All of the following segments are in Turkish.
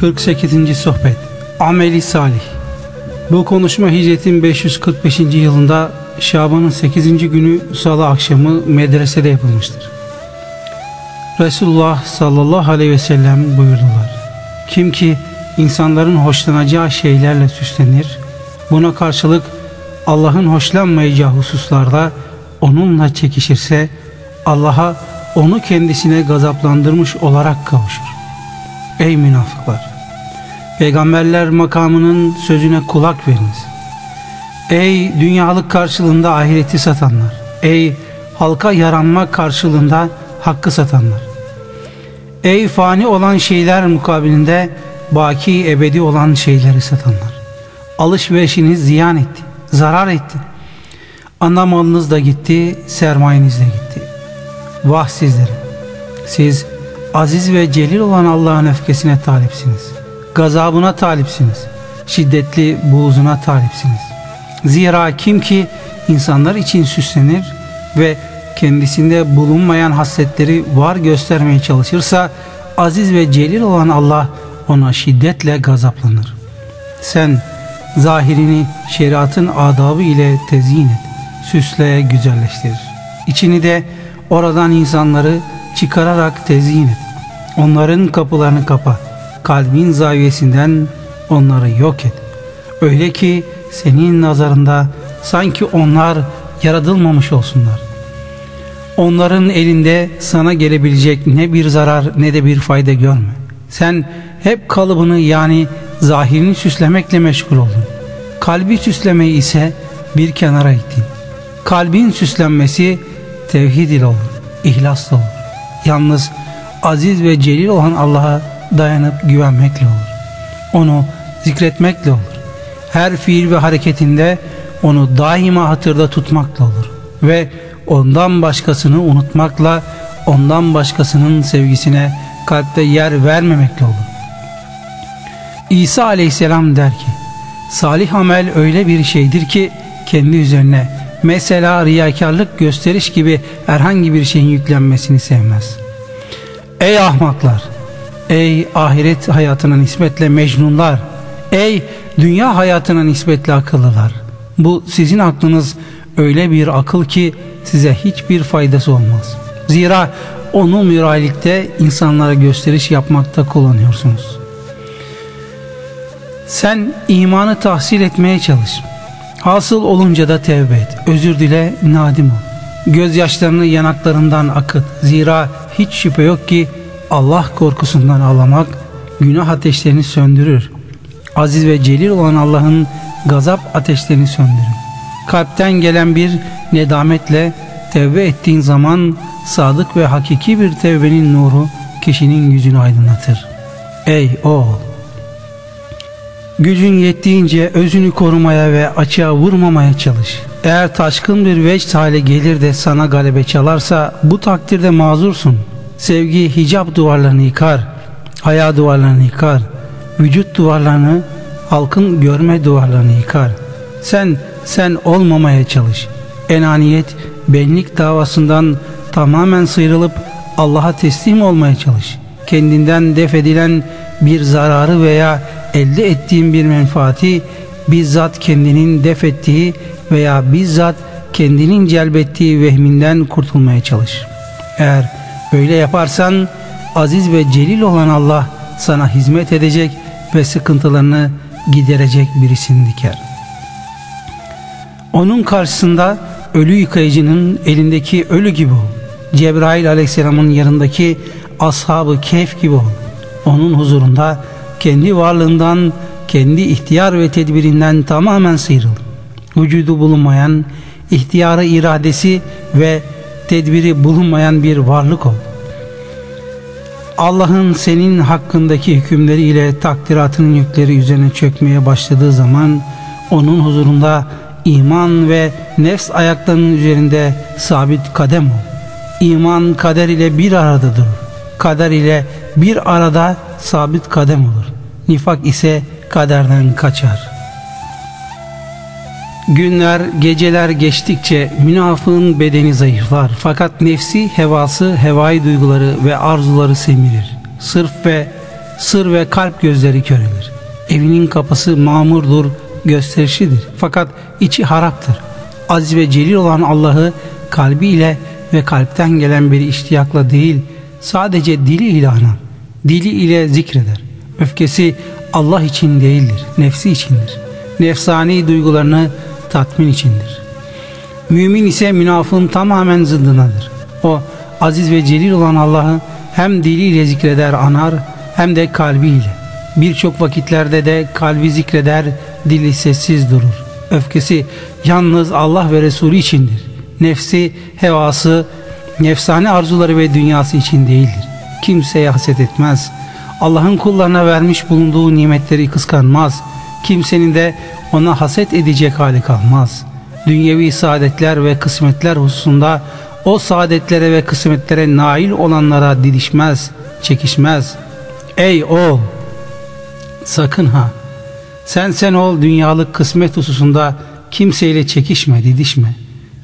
48. Sohbet Ameli Salih Bu konuşma hicretin 545. yılında Şaban'ın 8. günü salı akşamı medresede yapılmıştır. Resulullah sallallahu aleyhi ve sellem buyurdular. Kim ki insanların hoşlanacağı şeylerle süslenir, buna karşılık Allah'ın hoşlanmayacağı hususlarda onunla çekişirse Allah'a onu kendisine gazaplandırmış olarak kavuşur. Ey münafıklar! Peygamberler makamının sözüne kulak veriniz. Ey dünyalık karşılığında ahireti satanlar! Ey halka yaranma karşılığında hakkı satanlar! Ey fani olan şeyler mukabilinde baki ebedi olan şeyleri satanlar! Alışverişiniz ziyan etti, zarar etti. Ana malınız da gitti, sermayeniz de gitti. Vah sizlere! Siz aziz ve celil olan Allah'ın öfkesine talipsiniz. Gazabına talipsiniz. Şiddetli buğzuna talipsiniz. Zira kim ki insanlar için süslenir ve kendisinde bulunmayan hasletleri var göstermeye çalışırsa aziz ve celil olan Allah ona şiddetle gazaplanır. Sen zahirini şeriatın adabı ile tezyin et, süsle güzelleştirir. İçini de oradan insanları çıkararak tezyin et. Onların kapılarını kapa. Kalbin zaviyesinden onları yok et. Öyle ki senin nazarında sanki onlar yaratılmamış olsunlar. Onların elinde sana gelebilecek ne bir zarar ne de bir fayda görme. Sen hep kalıbını yani zahirini süslemekle meşgul oldun. Kalbi süslemeyi ise bir kenara ittin. Kalbin süslenmesi tevhid ile olur, ihlasla olur. Yalnız aziz ve celil olan Allah'a dayanıp güvenmekle olur. Onu zikretmekle olur. Her fiil ve hareketinde onu daima hatırda tutmakla olur. Ve ondan başkasını unutmakla ondan başkasının sevgisine kalpte yer vermemekle olur. İsa aleyhisselam der ki salih amel öyle bir şeydir ki kendi üzerine mesela riyakarlık gösteriş gibi herhangi bir şeyin yüklenmesini sevmez. Ey ahmaklar! Ey ahiret hayatına nispetle mecnunlar! Ey dünya hayatına nispetle akıllılar! Bu sizin aklınız öyle bir akıl ki size hiçbir faydası olmaz. Zira onu müralikte insanlara gösteriş yapmakta kullanıyorsunuz. Sen imanı tahsil etmeye çalış. Hasıl olunca da tevbe et. Özür dile, nadim ol. Gözyaşlarını yanaklarından akıt. Zira hiç şüphe yok ki Allah korkusundan ağlamak günah ateşlerini söndürür. Aziz ve celil olan Allah'ın gazap ateşlerini söndürür. Kalpten gelen bir nedametle tevbe ettiğin zaman sadık ve hakiki bir tevbenin nuru kişinin yüzünü aydınlatır. Ey oğul! Gücün yettiğince özünü korumaya ve açığa vurmamaya çalış. Eğer taşkın bir vecd hale gelir de sana galebe çalarsa bu takdirde mazursun. Sevgi hicap duvarlarını yıkar, haya duvarlarını yıkar, vücut duvarlarını, halkın görme duvarlarını yıkar. Sen, sen olmamaya çalış. Enaniyet, benlik davasından tamamen sıyrılıp Allah'a teslim olmaya çalış. Kendinden def edilen bir zararı veya elde ettiğin bir menfaati bizzat kendinin def ettiği veya bizzat kendinin celbettiği vehminden kurtulmaya çalış. Eğer böyle yaparsan aziz ve celil olan Allah sana hizmet edecek ve sıkıntılarını giderecek birisini diker. Onun karşısında ölü yıkayıcının elindeki ölü gibi ol. Cebrail aleyhisselamın yanındaki ashabı keyf gibi ol. Onun huzurunda kendi varlığından, kendi ihtiyar ve tedbirinden tamamen sıyrıl. Vücudu bulunmayan, ihtiyarı iradesi ve tedbiri bulunmayan bir varlık ol. Allah'ın senin hakkındaki hükümleriyle takdiratının yükleri üzerine çökmeye başladığı zaman onun huzurunda iman ve nefs ayaklarının üzerinde sabit kadem ol. İman kader ile bir aradadır. Kader ile bir arada sabit kadem olur. Nifak ise kaderden kaçar. Günler, geceler geçtikçe münafığın bedeni zayıflar. Fakat nefsi, hevası, hevai duyguları ve arzuları semirir. Sırf ve sır ve kalp gözleri körelir. Evinin kapısı mamurdur, gösterişlidir. Fakat içi haraptır. Aziz ve celil olan Allah'ı kalbiyle ve kalpten gelen bir iştiyakla değil, sadece dili ile anar. Dili ile zikreder. Öfkesi Allah için değildir, nefsi içindir. Nefsani duygularını tatmin içindir. Mümin ise münafığın tamamen zıddınadır. O aziz ve celil olan Allah'ı hem diliyle zikreder anar hem de kalbiyle. Birçok vakitlerde de kalbi zikreder, dili sessiz durur. Öfkesi yalnız Allah ve Resulü içindir. Nefsi, hevası, nefsane arzuları ve dünyası için değildir. Kimseye haset etmez. Allah'ın kullarına vermiş bulunduğu nimetleri kıskanmaz. Kimsenin de ona haset edecek hali kalmaz. Dünyevi saadetler ve kısmetler hususunda o saadetlere ve kısmetlere nail olanlara didişmez, çekişmez. Ey oğul! Sakın ha! Sen sen ol dünyalık kısmet hususunda kimseyle çekişme, didişme.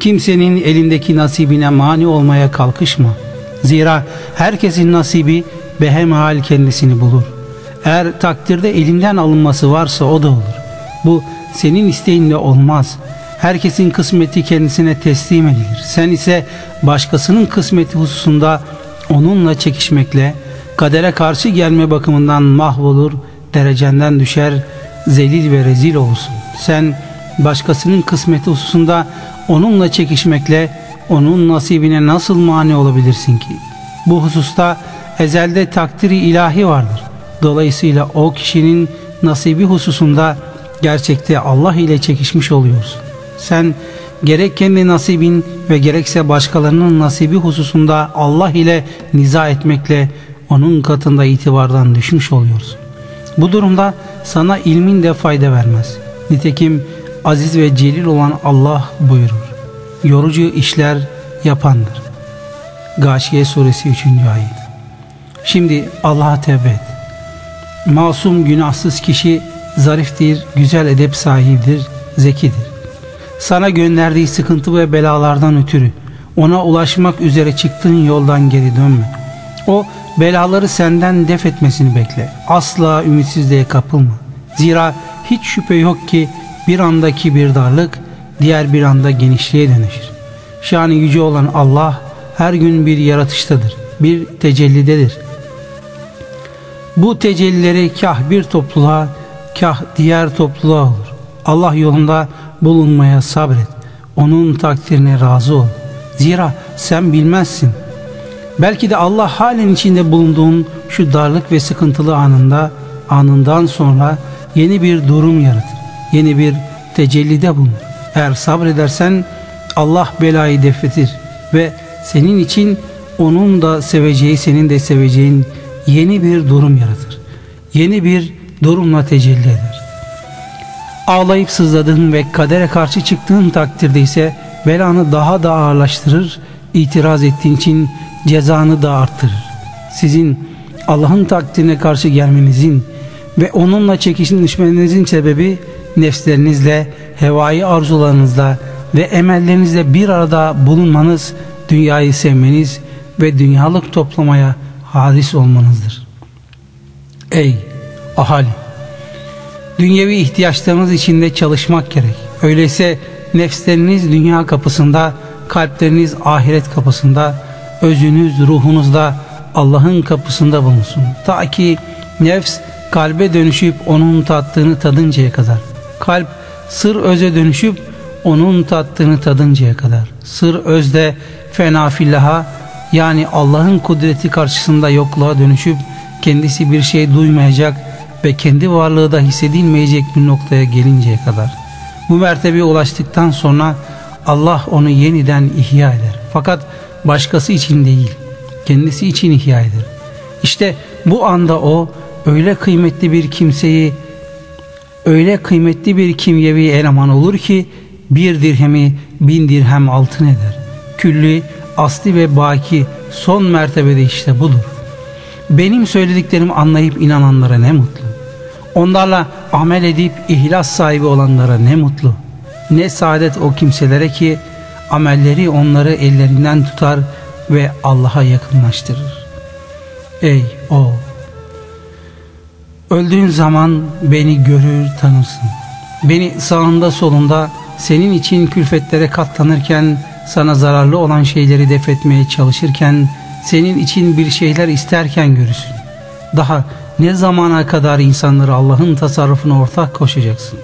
Kimsenin elindeki nasibine mani olmaya kalkışma. Zira herkesin nasibi behemhal kendisini bulur. Eğer takdirde elinden alınması varsa o da olur. Bu senin isteğinle olmaz. Herkesin kısmeti kendisine teslim edilir. Sen ise başkasının kısmeti hususunda onunla çekişmekle kadere karşı gelme bakımından mahvolur, derecenden düşer, zelil ve rezil olursun. Sen başkasının kısmeti hususunda onunla çekişmekle onun nasibine nasıl mani olabilirsin ki? Bu hususta ezelde takdiri ilahi vardır. Dolayısıyla o kişinin nasibi hususunda gerçekte Allah ile çekişmiş oluyorsun. Sen gerek kendi nasibin ve gerekse başkalarının nasibi hususunda Allah ile niza etmekle onun katında itibardan düşmüş oluyorsun. Bu durumda sana ilmin de fayda vermez. Nitekim aziz ve celil olan Allah buyurur. Yorucu işler yapandır. Gâşiye suresi 3. ayet. Şimdi Allah'a tevbe et. Masum günahsız kişi zariftir, güzel edep sahibidir, zekidir. Sana gönderdiği sıkıntı ve belalardan ötürü ona ulaşmak üzere çıktığın yoldan geri dönme. O belaları senden def etmesini bekle. Asla ümitsizliğe kapılma. Zira hiç şüphe yok ki bir andaki bir darlık diğer bir anda genişliğe dönüşür. Şanı yüce olan Allah her gün bir yaratıştadır, bir tecellidedir. Bu tecellileri kah bir topluluğa, kah diğer topluluğa olur. Allah yolunda bulunmaya sabret. Onun takdirine razı ol. Zira sen bilmezsin. Belki de Allah halen içinde bulunduğun şu darlık ve sıkıntılı anında, anından sonra yeni bir durum yaratır. Yeni bir tecellide bulunur. Eğer sabredersen Allah belayı defetir ve senin için onun da seveceği, senin de seveceğin yeni bir durum yaratır. Yeni bir durumla tecelli eder. Ağlayıp sızladığın ve kadere karşı çıktığın takdirde ise belanı daha da ağırlaştırır, itiraz ettiğin için cezanı da arttırır. Sizin Allah'ın takdirine karşı gelmenizin ve onunla çekişmenizin sebebi nefslerinizle, hevai arzularınızla ve emellerinizle bir arada bulunmanız, dünyayı sevmeniz ve dünyalık toplamaya hadis olmanızdır. Ey ahali! Dünyevi ihtiyaçlarınız içinde çalışmak gerek. Öyleyse nefsleriniz dünya kapısında, kalpleriniz ahiret kapısında, özünüz, ruhunuz da Allah'ın kapısında bulunsun. Ta ki nefs kalbe dönüşüp onun tattığını tadıncaya kadar. Kalp sır öze dönüşüp onun tattığını tadıncaya kadar. Sır özde fena fillaha yani Allah'ın kudreti karşısında yokluğa dönüşüp kendisi bir şey duymayacak ve kendi varlığı da hissedilmeyecek bir noktaya gelinceye kadar. Bu mertebeye ulaştıktan sonra Allah onu yeniden ihya eder. Fakat başkası için değil, kendisi için ihya eder. İşte bu anda o öyle kıymetli bir kimseyi, öyle kıymetli bir kimyevi eleman olur ki bir dirhemi bin dirhem altın eder. Külli, asli ve baki son mertebede işte budur. Benim söylediklerimi anlayıp inananlara ne mutlu. Onlarla amel edip ihlas sahibi olanlara ne mutlu. Ne saadet o kimselere ki amelleri onları ellerinden tutar ve Allah'a yakınlaştırır. Ey o Öldüğün zaman beni görür tanırsın. Beni sağında solunda senin için külfetlere katlanırken, sana zararlı olan şeyleri defetmeye çalışırken, senin için bir şeyler isterken görürsün. Daha ne zamana kadar insanları Allah'ın tasarrufuna ortak koşacaksın?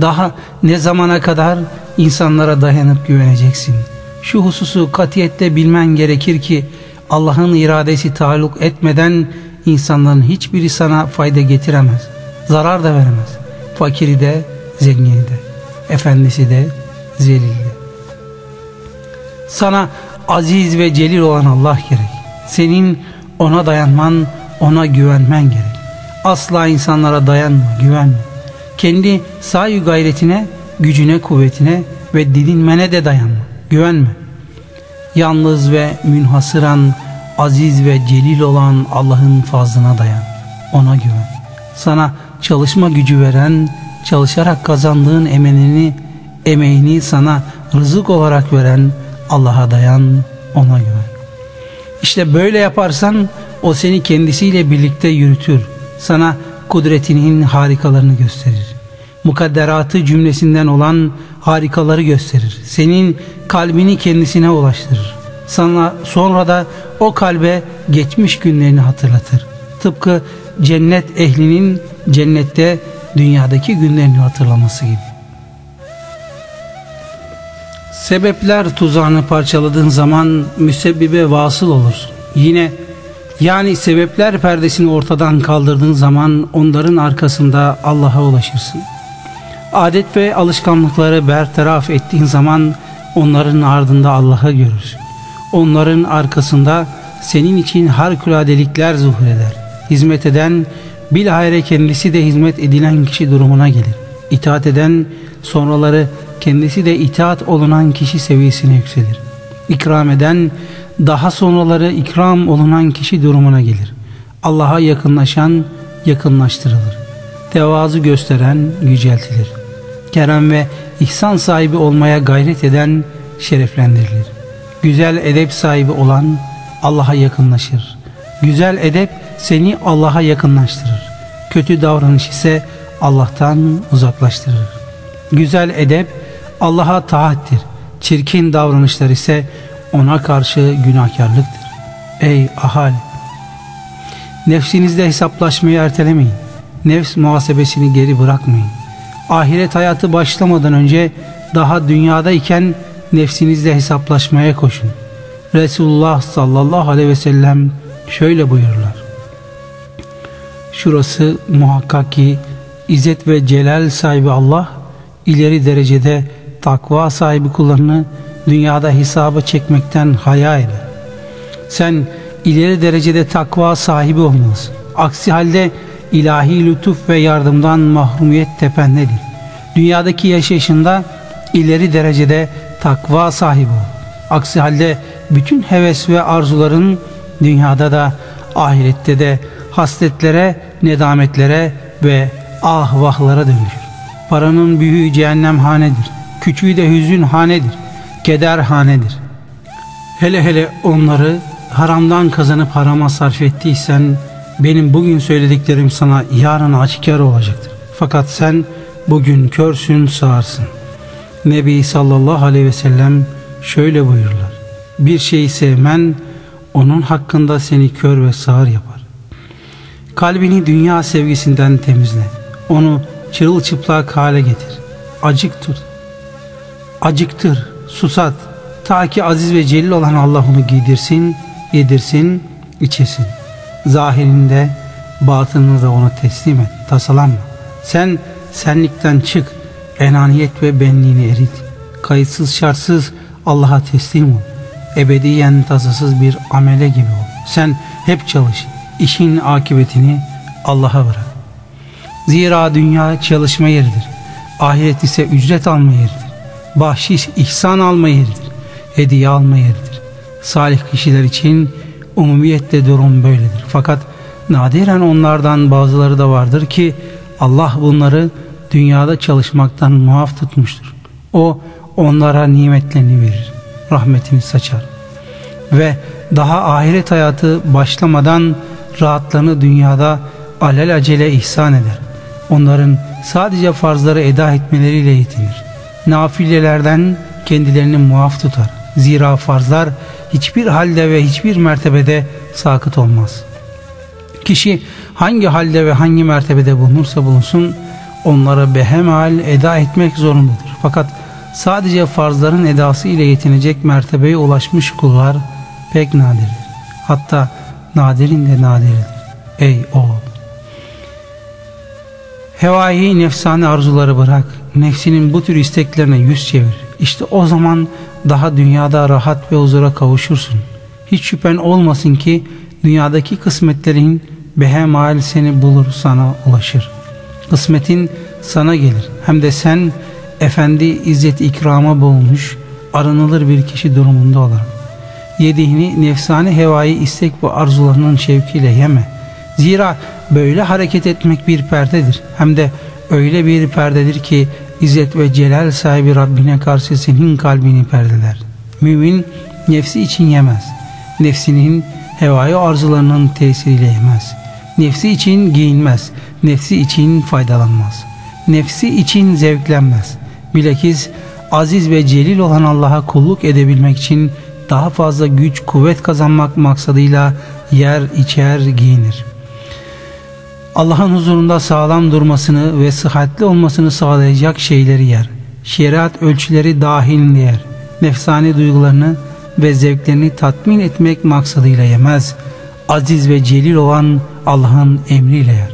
Daha ne zamana kadar insanlara dayanıp güveneceksin? Şu hususu katiyette bilmen gerekir ki Allah'ın iradesi taluk etmeden insanların hiçbiri sana fayda getiremez. Zarar da veremez. Fakiri de, zengini de, efendisi de, zelili de. Sana aziz ve celil olan Allah gerek. Senin ona dayanman, ona güvenmen gerek. Asla insanlara dayanma, güvenme. Kendi sahi gayretine, gücüne, kuvvetine ve dilinmene de dayanma, güvenme. Yalnız ve münhasıran, aziz ve celil olan Allah'ın fazlına dayan, ona güven. Sana çalışma gücü veren, çalışarak kazandığın emeğini, emeğini sana rızık olarak veren Allah'a dayan, ona güven. İşte böyle yaparsan o seni kendisiyle birlikte yürütür. Sana kudretinin harikalarını gösterir. Mukadderatı cümlesinden olan harikaları gösterir. Senin kalbini kendisine ulaştırır. Sana sonra da o kalbe geçmiş günlerini hatırlatır. Tıpkı cennet ehlinin cennette dünyadaki günlerini hatırlaması gibi. Sebepler tuzağını parçaladığın zaman müsebbibe vasıl olursun. Yine yani sebepler perdesini ortadan kaldırdığın zaman onların arkasında Allah'a ulaşırsın. Adet ve alışkanlıkları bertaraf ettiğin zaman onların ardında Allah'ı görürsün. Onların arkasında senin için harikuladelikler zuhur eder. Hizmet eden bilahare kendisi de hizmet edilen kişi durumuna gelir. İtaat eden sonraları kendisi de itaat olunan kişi seviyesine yükselir. İkram eden daha sonraları ikram olunan kişi durumuna gelir. Allah'a yakınlaşan yakınlaştırılır. Tevazu gösteren yüceltilir. Kerem ve ihsan sahibi olmaya gayret eden şereflendirilir. Güzel edep sahibi olan Allah'a yakınlaşır. Güzel edep seni Allah'a yakınlaştırır. Kötü davranış ise Allah'tan uzaklaştırır. Güzel edep Allah'a taattir. Çirkin davranışlar ise ona karşı günahkarlıktır. Ey ahali! Nefsinizde hesaplaşmayı ertelemeyin. Nefs muhasebesini geri bırakmayın. Ahiret hayatı başlamadan önce daha dünyadayken nefsinizle hesaplaşmaya koşun. Resulullah sallallahu aleyhi ve sellem şöyle buyururlar. Şurası muhakkak ki İzzet ve Celal sahibi Allah ileri derecede takva sahibi kullarını dünyada hesaba çekmekten haya eder. Sen ileri derecede takva sahibi olmalısın. Aksi halde ilahi lütuf ve yardımdan mahrumiyet tependedir. Dünyadaki yaşayışında ileri derecede takva sahibi ol. Aksi halde bütün heves ve arzuların dünyada da ahirette de hasletlere, nedametlere ve ah vahlara dönüşür. Paranın büyüğü cehennem hanedir. Küçüğü de hüzün hanedir. Keder hanedir. Hele hele onları haramdan kazanıp harama sarf ettiysen benim bugün söylediklerim sana yarın açıkar olacaktır. Fakat sen bugün körsün sağırsın. Nebi sallallahu aleyhi ve sellem şöyle buyururlar. Bir şeyi sevmen onun hakkında seni kör ve sağır yapar. Kalbini dünya sevgisinden temizle. Onu çırılçıplak hale getir. Acık tut. Acıktır, susat. Ta ki aziz ve celil olan Allah onu giydirsin, yedirsin, içesin. Zahirinde, batınını da ona teslim et. Tasalanma. Sen senlikten çık. Enaniyet ve benliğini erit. Kayıtsız şartsız Allah'a teslim ol. Ebediyen tasasız bir amele gibi ol. Sen hep çalış. İşin akıbetini Allah'a bırak. Zira dünya çalışma yeridir. Ahiret ise ücret alma yeridir. Bahşiş ihsan alma yeridir. Hediye alma yeridir. Salih kişiler için umumiyette durum böyledir. Fakat nadiren onlardan bazıları da vardır ki Allah bunları dünyada çalışmaktan muaf tutmuştur. O onlara nimetlerini verir. Rahmetini saçar. Ve daha ahiret hayatı başlamadan rahatlarını dünyada alelacele ihsan eder. Onların sadece farzları eda etmeleriyle yetinir. Nafilelerden kendilerini muaf tutar. Zira farzlar hiçbir halde ve hiçbir mertebede sakıt olmaz. Kişi hangi halde ve hangi mertebede bulunursa bulunsun onları behemal eda etmek zorundadır. Fakat sadece farzların edası ile yetinecek mertebeye ulaşmış kullar pek nadirdir. Hatta nadirin de nadirdir. Ey oğul! Hevai nefsani arzuları bırak, nefsinin bu tür isteklerine yüz çevir. İşte o zaman daha dünyada rahat ve huzura kavuşursun. Hiç şüphen olmasın ki dünyadaki kısmetlerin behemal seni bulur sana ulaşır. Kısmetin sana gelir. Hem de sen efendi izzet ikrama bulmuş, aranılır bir kişi durumunda olarak. Yediğini nefsani hevai istek ve arzularının şevkiyle yeme. Zira böyle hareket etmek bir perdedir. Hem de öyle bir perdedir ki İzzet ve celal sahibi Rabbine karşı senin kalbini perdeler. Mümin nefsi için yemez. Nefsinin hevai arzularının tesiriyle yemez. Nefsi için giyinmez. Nefsi için faydalanmaz. Nefsi için zevklenmez. Bilakis aziz ve celil olan Allah'a kulluk edebilmek için daha fazla güç, kuvvet kazanmak maksadıyla yer, içer, giyinir. Allah'ın huzurunda sağlam durmasını ve sıhhatli olmasını sağlayacak şeyleri yer. Şeriat ölçüleri dahilinde yer. Nefsani duygularını ve zevklerini tatmin etmek maksadıyla yemez. Aziz ve celil olan Allah'ın emriyle yer.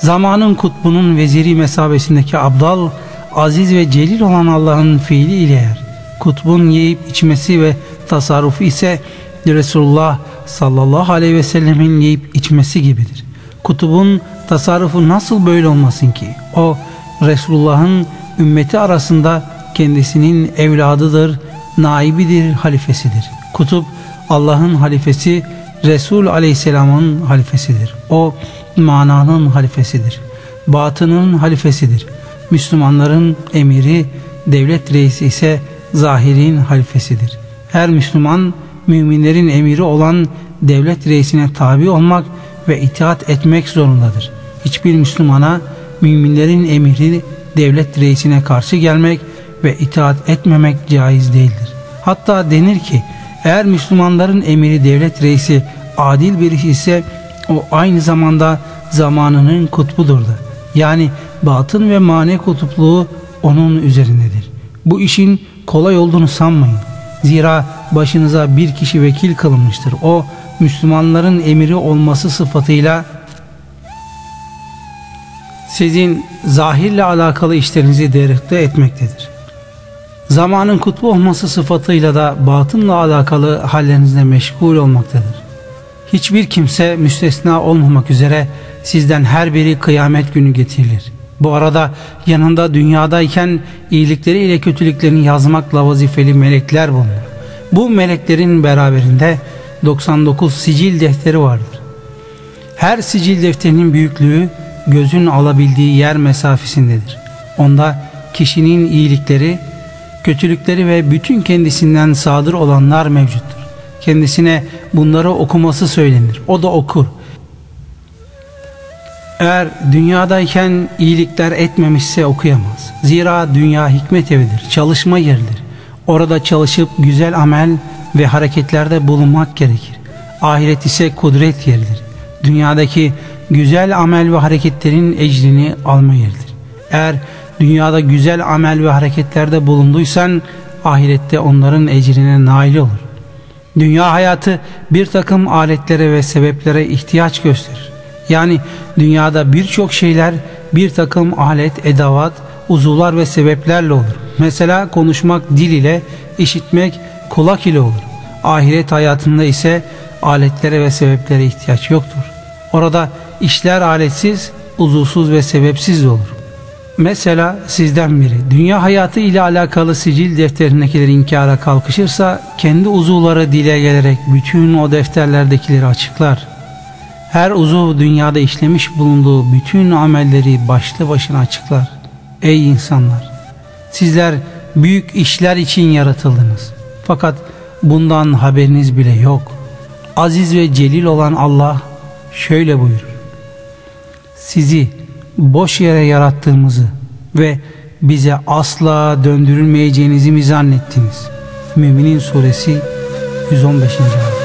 Zamanın kutbunun veziri mesabesindeki abdal, aziz ve celil olan Allah'ın fiili ile yer. Kutbun yiyip içmesi ve tasarrufu ise Resulullah sallallahu aleyhi ve sellemin yiyip içmesi gibidir. Kutubun tasarrufu nasıl böyle olmasın ki? O Resulullah'ın ümmeti arasında kendisinin evladıdır, naibidir, halifesidir. Kutup Allah'ın halifesi, Resul aleyhisselamın halifesidir. O mananın halifesidir. Batının halifesidir. Müslümanların emiri, devlet reisi ise zahirin halifesidir. Her Müslüman müminlerin emiri olan devlet reisine tabi olmak ve itaat etmek zorundadır. Hiçbir Müslümana müminlerin emiri devlet reisine karşı gelmek ve itaat etmemek caiz değildir. Hatta denir ki eğer Müslümanların emiri devlet reisi adil bir ise o aynı zamanda zamanının kutbudur da. Yani batın ve mane kutupluğu onun üzerindedir. Bu işin kolay olduğunu sanmayın. Zira başınıza bir kişi vekil kılınmıştır. O Müslümanların emiri olması sıfatıyla sizin zahirle alakalı işlerinizi derekte etmektedir. Zamanın kutbu olması sıfatıyla da batınla alakalı hallerinizle meşgul olmaktadır. Hiçbir kimse müstesna olmamak üzere sizden her biri kıyamet günü getirilir. Bu arada yanında dünyadayken iyilikleri ile kötülüklerini yazmakla vazifeli melekler bulunur. Bu meleklerin beraberinde 99 sicil defteri vardır. Her sicil defterinin büyüklüğü gözün alabildiği yer mesafesindedir. Onda kişinin iyilikleri, kötülükleri ve bütün kendisinden sadır olanlar mevcuttur. Kendisine bunları okuması söylenir. O da okur. Eğer dünyadayken iyilikler etmemişse okuyamaz. Zira dünya hikmet evidir, çalışma yeridir. Orada çalışıp güzel amel ve hareketlerde bulunmak gerekir. Ahiret ise kudret yeridir. Dünyadaki güzel amel ve hareketlerin ecrini alma yeridir. Eğer dünyada güzel amel ve hareketlerde bulunduysan ahirette onların ecrine nail olur. Dünya hayatı bir takım aletlere ve sebeplere ihtiyaç gösterir. Yani dünyada birçok şeyler bir takım alet, edavat, uzuvlar ve sebeplerle olur. Mesela konuşmak dil ile, işitmek kulak ile olur. Ahiret hayatında ise aletlere ve sebeplere ihtiyaç yoktur. Orada işler aletsiz, uzuvsuz ve sebepsiz olur. Mesela sizden biri dünya hayatı ile alakalı sicil defterindekileri inkara kalkışırsa kendi uzuvları dile gelerek bütün o defterlerdekileri açıklar. Her uzuv dünyada işlemiş bulunduğu bütün amelleri başlı başına açıklar. Ey insanlar! Sizler büyük işler için yaratıldınız. Fakat bundan haberiniz bile yok. Aziz ve celil olan Allah şöyle buyurur. Sizi boş yere yarattığımızı ve bize asla döndürülmeyeceğinizi mi zannettiniz? Müminin suresi 115. ayet.